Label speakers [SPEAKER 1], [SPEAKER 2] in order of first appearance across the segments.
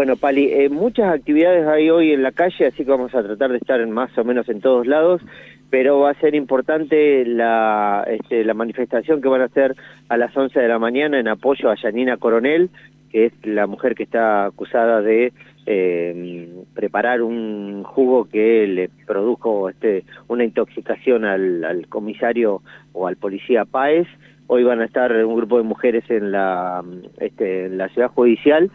[SPEAKER 1] Bueno, Pali, eh, muchas actividades hay hoy en la calle, así que vamos a tratar de estar en más o menos en todos lados, pero va a ser importante la, este, la manifestación que van a hacer a las 11 de la mañana en apoyo a Yanina Coronel, que es la mujer que está acusada de eh, preparar un jugo que le produjo este, una intoxicación al, al comisario o al policía Páez. Hoy van a estar un grupo de mujeres en la, este, en la ciudad judicial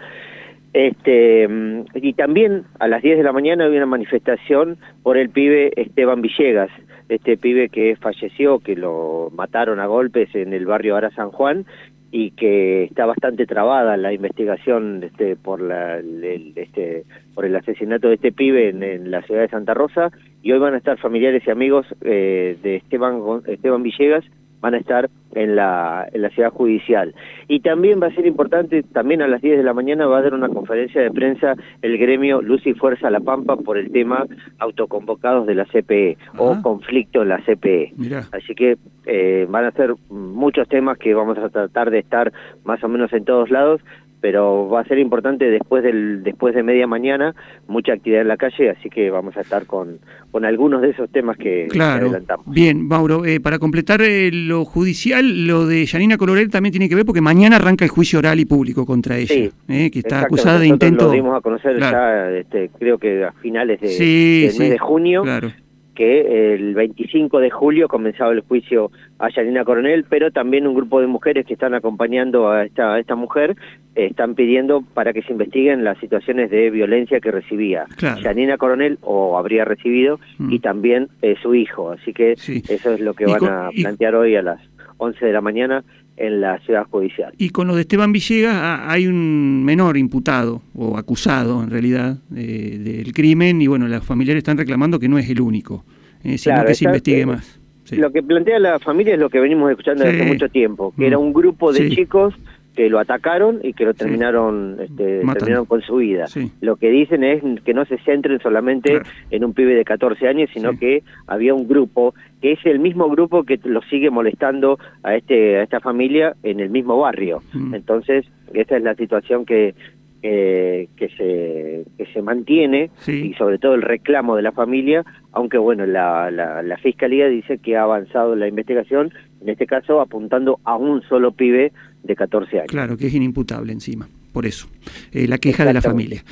[SPEAKER 1] este, y también a las 10 de la mañana había una manifestación por el pibe Esteban Villegas, este pibe que falleció, que lo mataron a golpes en el barrio Ara San Juan y que está bastante trabada la investigación este, por, la, el, este, por el asesinato de este pibe en, la ciudad de Santa Rosa. Y hoy van a estar familiares y amigos eh, de Esteban, Esteban Villegas van a estar en la, en la ciudad judicial. Y también va a ser importante, también a las 10 de la mañana va a haber una conferencia de prensa el gremio Luz y Fuerza La Pampa por el tema autoconvocados de la CPE o conflicto en la CPE. Así que eh, van a ser muchos temas que vamos a tratar de estar más o menos en todos lados pero va a ser importante después del después de media mañana mucha actividad en la calle, así que vamos a estar con, con algunos de esos temas que,
[SPEAKER 2] claro.
[SPEAKER 1] adelantamos.
[SPEAKER 2] Bien, Mauro, eh, para completar eh, lo judicial, lo de Yanina Colorel también tiene que ver porque mañana arranca el juicio oral y público contra ella, eh, que está acusada de intento...
[SPEAKER 1] Lo dimos a conocer ya, este, creo que a finales de, del mes de junio. Claro que el 25 de julio comenzaba el juicio a Yanina Coronel, pero también un grupo de mujeres que están acompañando a esta, esta mujer están pidiendo para que se investiguen las situaciones de violencia que recibía Yanina Coronel o habría recibido mm. y también eh, su hijo. Así que eso es lo que van a plantear hoy a las 11 de la mañana en la ciudad judicial.
[SPEAKER 2] Y con lo de Esteban Villegas hay un menor imputado o acusado en realidad del crimen y bueno, los familiares están reclamando que no es el único, eh, sino que se investigue eh, más.
[SPEAKER 1] Lo que plantea la familia es lo que venimos escuchando desde hace mucho tiempo, que era un grupo de chicos que lo atacaron y que lo terminaron este, terminaron con su vida. Lo que dicen es que no se centren solamente en un pibe de 14 años, sino que había un grupo que es el mismo grupo que lo sigue molestando a este a esta familia en el mismo barrio. Mm. Entonces, esa es la situación que que se que se mantiene y sobre todo el reclamo de la familia, aunque bueno, la, la, la fiscalía dice que ha avanzado la investigación, en este caso apuntando a un solo pibe de 14 años.
[SPEAKER 2] Claro, que es inimputable encima, por eso, eh, la queja de la familia.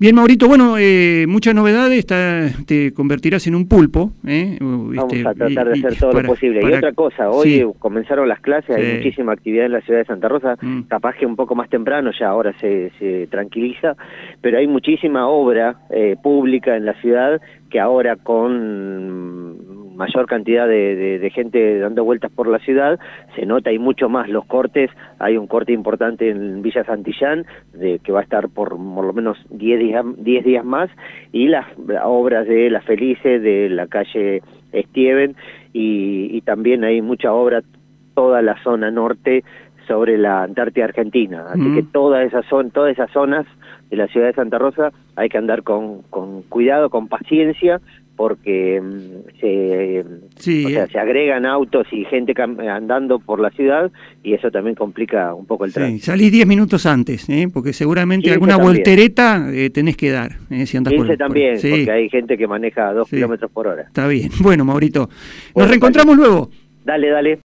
[SPEAKER 2] Bien, Maurito, bueno, eh, muchas novedades, te convertirás en un pulpo.
[SPEAKER 1] ¿eh? Vamos a tratar de hacer todo lo posible. y otra cosa, hoy comenzaron las clases, hay muchísima actividad en la ciudad de Santa Rosa, mm. capaz que un poco más temprano, ya ahora se, se tranquiliza, pero hay muchísima obra eh, pública en la ciudad que ahora con mayor cantidad de, gente dando vueltas por la ciudad, se nota hay mucho más los cortes, hay un corte importante en Villa Santillán, de, que va a estar por por lo menos 10 días, 10 días más, y las obras de La Felice, de la calle Estieven, y, también hay mucha obra toda la zona norte sobre la Antártida Argentina, así que todas esas son todas esas zonas de la ciudad de Santa Rosa hay que andar con, con cuidado, con paciencia, porque mm, se, o sea, se agregan autos y gente andando por la ciudad y eso también complica un poco el tránsito.
[SPEAKER 2] salís 10 minutos antes, ¿eh? porque seguramente alguna voltereta eh, tenés que dar
[SPEAKER 1] ¿eh? si andas por, también, porque hay gente que maneja a 2 kilómetros por hora.
[SPEAKER 2] Está bien. Bueno, Maurito, nos reencontramos luego.
[SPEAKER 1] Dale, dale.